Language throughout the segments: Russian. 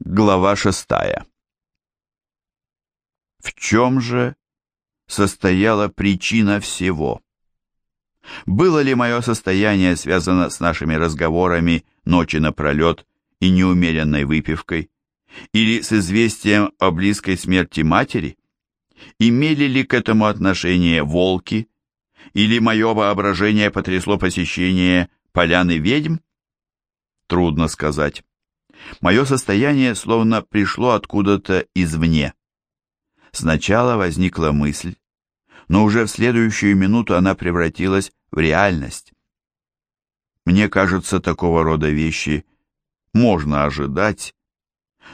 Глава шестая. В чем же состояла причина всего? Было ли мое состояние связано с нашими разговорами ночи напролет и неумеренной выпивкой? Или с известием о близкой смерти матери? Имели ли к этому отношение волки? Или мое воображение потрясло посещение поляны ведьм? Трудно сказать. Мое состояние словно пришло откуда-то извне. Сначала возникла мысль, но уже в следующую минуту она превратилась в реальность. Мне кажется, такого рода вещи можно ожидать,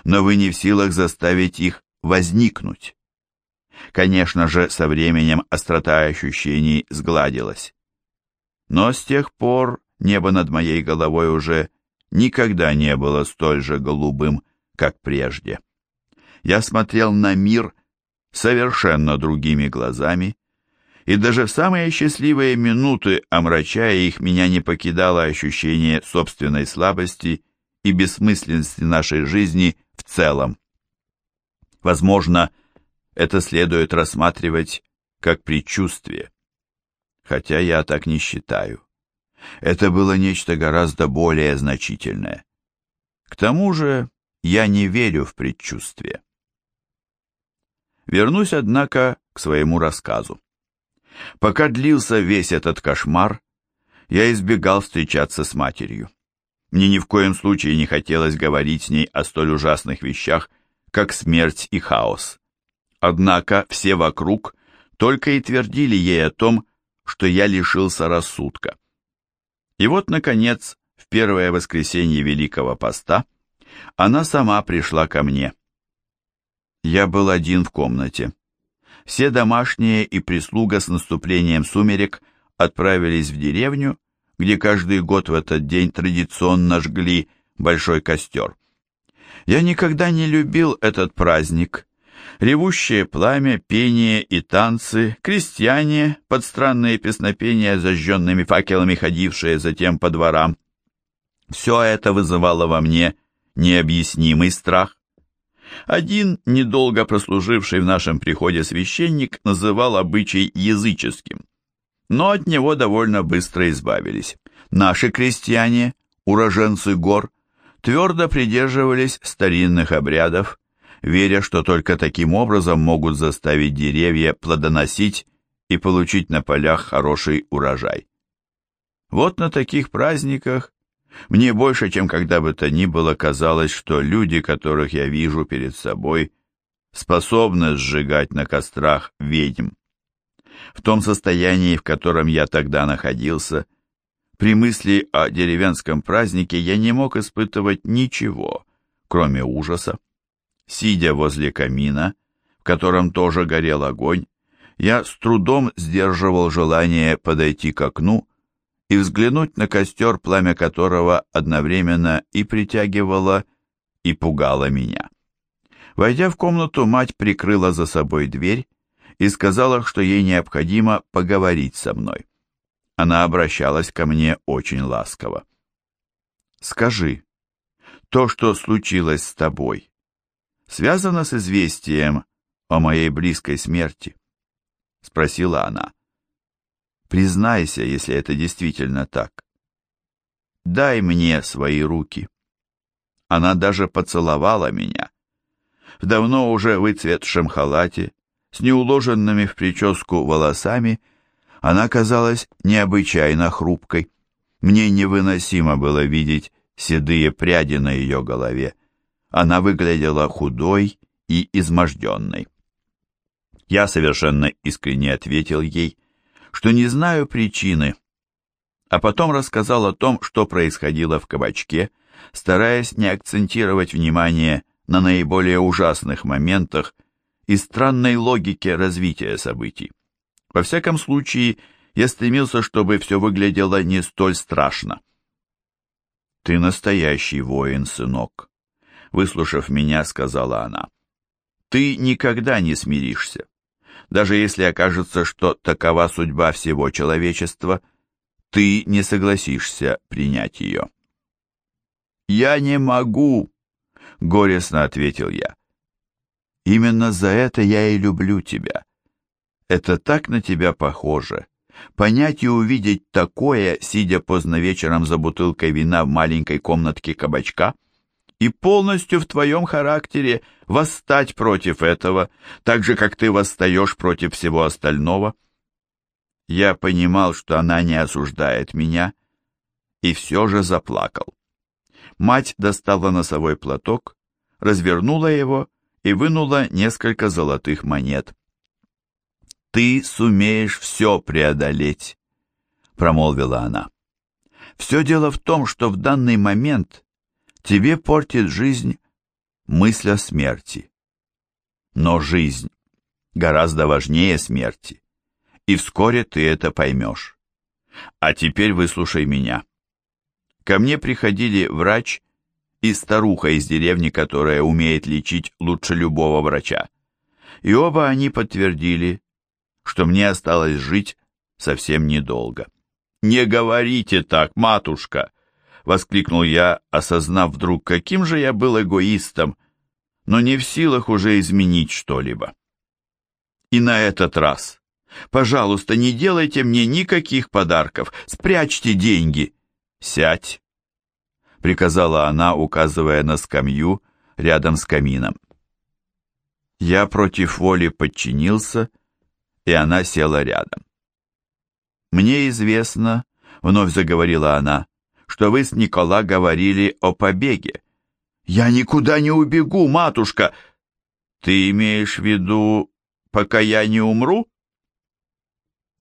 но вы не в силах заставить их возникнуть. Конечно же, со временем острота ощущений сгладилась. Но с тех пор небо над моей головой уже никогда не было столь же голубым, как прежде. Я смотрел на мир совершенно другими глазами, и даже в самые счастливые минуты, омрачая их, меня не покидало ощущение собственной слабости и бессмысленности нашей жизни в целом. Возможно, это следует рассматривать как предчувствие, хотя я так не считаю. Это было нечто гораздо более значительное. К тому же я не верю в предчувствие. Вернусь, однако, к своему рассказу. Пока длился весь этот кошмар, я избегал встречаться с матерью. Мне ни в коем случае не хотелось говорить с ней о столь ужасных вещах, как смерть и хаос. Однако все вокруг только и твердили ей о том, что я лишился рассудка. И вот, наконец, в первое воскресенье Великого Поста она сама пришла ко мне. Я был один в комнате. Все домашние и прислуга с наступлением сумерек отправились в деревню, где каждый год в этот день традиционно жгли большой костер. Я никогда не любил этот праздник, ревущее пламя, пение и танцы, крестьяне под странные песнопения зажженными факелами, ходившие затем по дворам. Все это вызывало во мне необъяснимый страх. Один, недолго прослуживший в нашем приходе священник, называл обычай языческим, но от него довольно быстро избавились. Наши крестьяне, уроженцы гор, твердо придерживались старинных обрядов, веря, что только таким образом могут заставить деревья плодоносить и получить на полях хороший урожай. Вот на таких праздниках мне больше, чем когда бы то ни было, казалось, что люди, которых я вижу перед собой, способны сжигать на кострах ведьм. В том состоянии, в котором я тогда находился, при мысли о деревенском празднике я не мог испытывать ничего, кроме ужаса. Сидя возле камина, в котором тоже горел огонь, я с трудом сдерживал желание подойти к окну и взглянуть на костер, пламя которого одновременно и притягивало, и пугало меня. Войдя в комнату, мать прикрыла за собой дверь и сказала, что ей необходимо поговорить со мной. Она обращалась ко мне очень ласково. «Скажи, то, что случилось с тобой, связано с известием о моей близкой смерти?» — спросила она. «Признайся, если это действительно так. Дай мне свои руки». Она даже поцеловала меня. В давно уже выцветшем халате, с неуложенными в прическу волосами, она казалась необычайно хрупкой. Мне невыносимо было видеть седые пряди на ее голове. Она выглядела худой и изможденной. Я совершенно искренне ответил ей, что не знаю причины, а потом рассказал о том, что происходило в кабачке, стараясь не акцентировать внимание на наиболее ужасных моментах и странной логике развития событий. Во всяком случае, я стремился, чтобы все выглядело не столь страшно. «Ты настоящий воин, сынок», Выслушав меня, сказала она. Ты никогда не смиришься. Даже если окажется, что такова судьба всего человечества, ты не согласишься принять ее. «Я не могу!» — горестно ответил я. «Именно за это я и люблю тебя. Это так на тебя похоже. Понять и увидеть такое, сидя поздно вечером за бутылкой вина в маленькой комнатке кабачка, и полностью в твоем характере восстать против этого, так же, как ты восстаешь против всего остального». Я понимал, что она не осуждает меня, и все же заплакал. Мать достала носовой платок, развернула его и вынула несколько золотых монет. «Ты сумеешь все преодолеть», — промолвила она. «Все дело в том, что в данный момент тебе портит жизнь мысль о смерти. Но жизнь гораздо важнее смерти и вскоре ты это поймешь. А теперь выслушай меня. Ко мне приходили врач и старуха из деревни, которая умеет лечить лучше любого врача. И оба они подтвердили, что мне осталось жить совсем недолго. «Не говорите так, матушка!» — воскликнул я, осознав вдруг, каким же я был эгоистом, но не в силах уже изменить что-либо. И на этот раз Пожалуйста, не делайте мне никаких подарков. Спрячьте деньги. Сядь, приказала она, указывая на скамью рядом с камином. Я против воли подчинился, и она села рядом. «Мне известно», — вновь заговорила она, — «что вы с Никола говорили о побеге». «Я никуда не убегу, матушка!» «Ты имеешь в виду, пока я не умру?»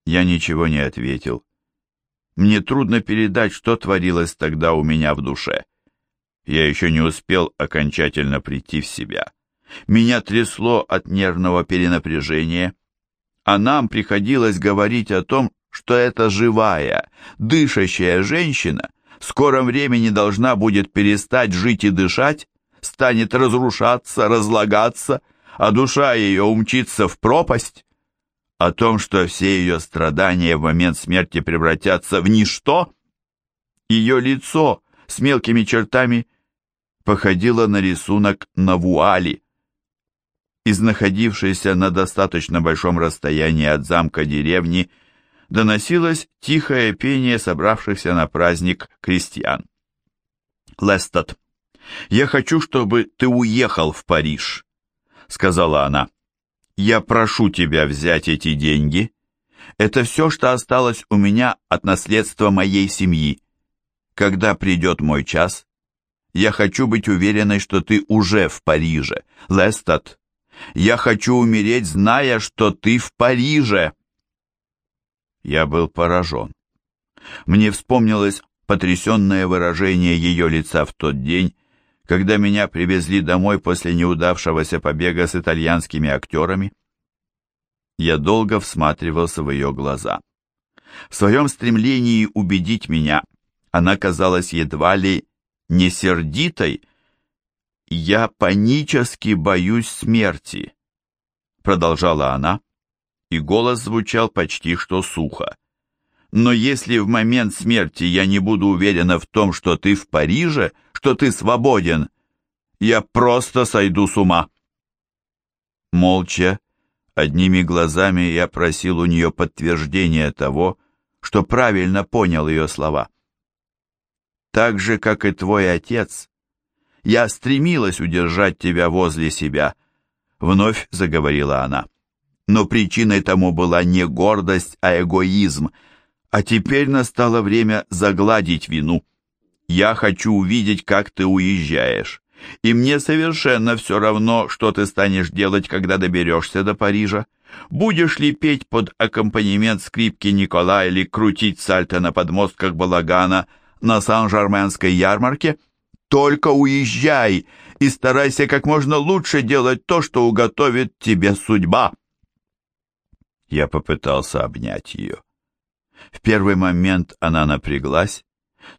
Я ничего не ответил. Мне трудно передать, что творилось тогда у меня в душе. Я еще не успел окончательно прийти в себя. Меня трясло от нервного перенапряжения, а нам приходилось говорить о том, что эта живая, дышащая женщина в скором времени должна будет перестать жить и дышать, станет разрушаться, разлагаться, а душа ее умчится в пропасть о том, что все ее страдания в момент смерти превратятся в ничто, ее лицо с мелкими чертами походило на рисунок на вуали. Из находившейся на достаточно большом расстоянии от замка деревни доносилось тихое пение собравшихся на праздник крестьян. «Лестед, я хочу, чтобы ты уехал в Париж», — сказала она. Я прошу тебя взять эти деньги. Это все, что осталось у меня от наследства моей семьи. Когда придет мой час, я хочу быть уверенной, что ты уже в Париже. Лестат, я хочу умереть, зная, что ты в Париже. Я был поражен. Мне вспомнилось потрясенное выражение ее лица в тот день, когда меня привезли домой после неудавшегося побега с итальянскими актерами. Я долго всматривался в ее глаза. В своем стремлении убедить меня она казалась едва ли не сердитой. «Я панически боюсь смерти», — продолжала она, и голос звучал почти что сухо. «Но если в момент смерти я не буду уверена в том, что ты в Париже, — что ты свободен. Я просто сойду с ума. Молча, одними глазами я просил у нее подтверждения того, что правильно понял ее слова. Так же, как и твой отец, я стремилась удержать тебя возле себя, вновь заговорила она. Но причиной тому была не гордость, а эгоизм, а теперь настало время загладить вину. Я хочу увидеть, как ты уезжаешь. И мне совершенно все равно, что ты станешь делать, когда доберешься до Парижа. Будешь ли петь под аккомпанемент скрипки Никола или крутить сальто на подмостках балагана на Сан-Жарменской ярмарке? Только уезжай и старайся как можно лучше делать то, что уготовит тебе судьба. Я попытался обнять ее. В первый момент она напряглась,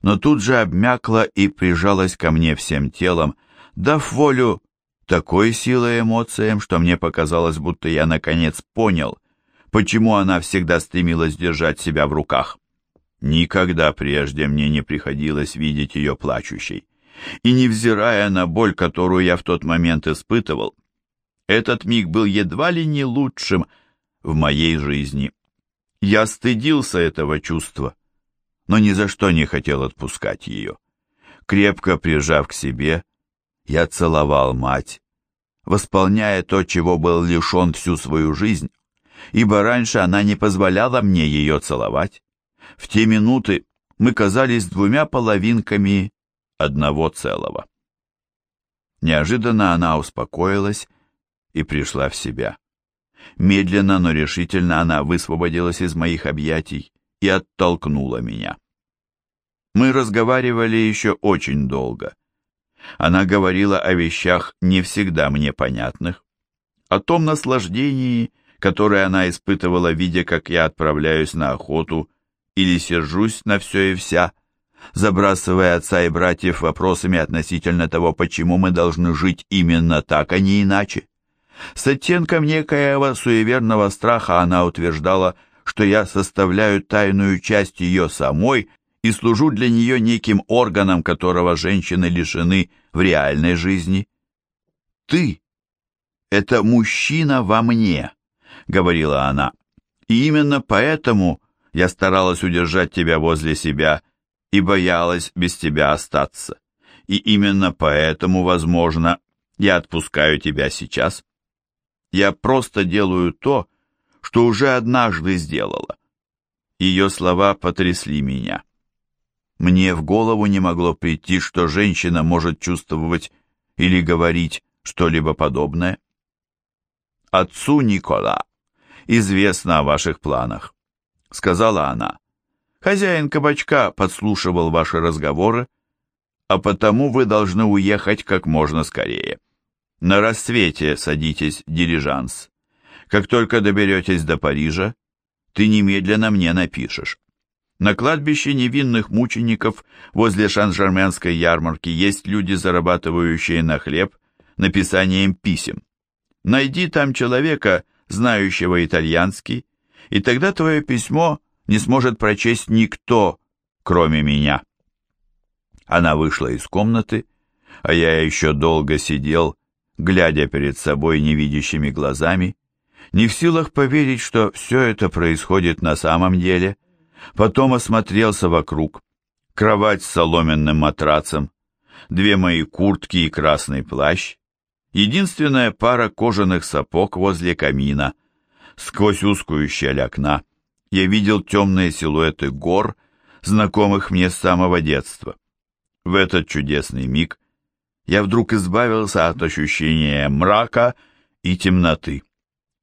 но тут же обмякла и прижалась ко мне всем телом, дав волю такой силой эмоциям, что мне показалось, будто я наконец понял, почему она всегда стремилась держать себя в руках. Никогда прежде мне не приходилось видеть ее плачущей. И невзирая на боль, которую я в тот момент испытывал, этот миг был едва ли не лучшим в моей жизни. Я стыдился этого чувства, но ни за что не хотел отпускать ее. Крепко прижав к себе, я целовал мать, восполняя то, чего был лишен всю свою жизнь, ибо раньше она не позволяла мне ее целовать. В те минуты мы казались двумя половинками одного целого. Неожиданно она успокоилась и пришла в себя. Медленно, но решительно она высвободилась из моих объятий и оттолкнула меня. Мы разговаривали еще очень долго. Она говорила о вещах не всегда мне понятных, о том наслаждении, которое она испытывала, видя, как я отправляюсь на охоту или сержусь на все и вся, забрасывая отца и братьев вопросами относительно того, почему мы должны жить именно так, а не иначе. С оттенком некоего суеверного страха она утверждала, что я составляю тайную часть ее самой и служу для нее неким органом, которого женщины лишены в реальной жизни. «Ты — это мужчина во мне», — говорила она, — «и именно поэтому я старалась удержать тебя возле себя и боялась без тебя остаться. И именно поэтому, возможно, я отпускаю тебя сейчас. Я просто делаю то, что уже однажды сделала. Ее слова потрясли меня. Мне в голову не могло прийти, что женщина может чувствовать или говорить что-либо подобное. Отцу Никола известно о ваших планах, сказала она. Хозяин кабачка подслушивал ваши разговоры, а потому вы должны уехать как можно скорее. На рассвете садитесь в дилижанс. Как только доберетесь до Парижа, ты немедленно мне напишешь. На кладбище невинных мучеников возле Шан-Жерменской ярмарки есть люди, зарабатывающие на хлеб написанием писем. Найди там человека, знающего итальянский, и тогда твое письмо не сможет прочесть никто, кроме меня. Она вышла из комнаты, а я еще долго сидел, глядя перед собой невидящими глазами, не в силах поверить, что все это происходит на самом деле – Потом осмотрелся вокруг. Кровать с соломенным матрацем, две мои куртки и красный плащ, единственная пара кожаных сапог возле камина. Сквозь узкую щель окна я видел темные силуэты гор, знакомых мне с самого детства. В этот чудесный миг я вдруг избавился от ощущения мрака и темноты.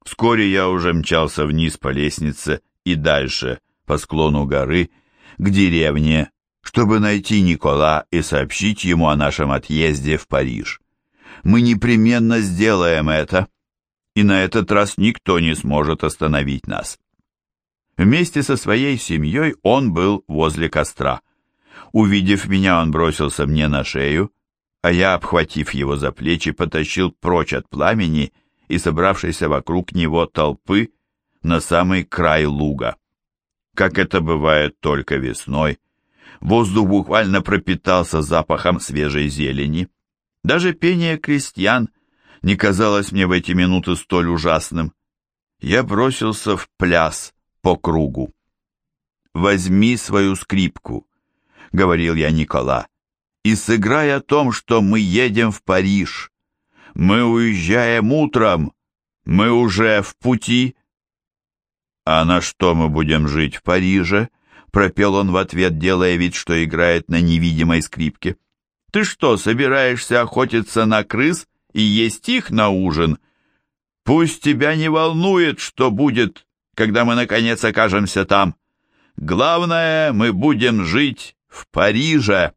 Вскоре я уже мчался вниз по лестнице и дальше, по склону горы к деревне, чтобы найти Никола и сообщить ему о нашем отъезде в Париж. Мы непременно сделаем это, и на этот раз никто не сможет остановить нас. Вместе со своей семьей он был возле костра. Увидев меня, он бросился мне на шею, а я, обхватив его за плечи, потащил прочь от пламени и собравшейся вокруг него толпы на самый край луга как это бывает только весной. Воздух буквально пропитался запахом свежей зелени. Даже пение крестьян не казалось мне в эти минуты столь ужасным. Я бросился в пляс по кругу. «Возьми свою скрипку», — говорил я Никола, — «и сыграй о том, что мы едем в Париж. Мы уезжаем утром, мы уже в пути». «А на что мы будем жить в Париже?» — пропел он в ответ, делая вид, что играет на невидимой скрипке. «Ты что, собираешься охотиться на крыс и есть их на ужин? Пусть тебя не волнует, что будет, когда мы, наконец, окажемся там. Главное, мы будем жить в Париже!»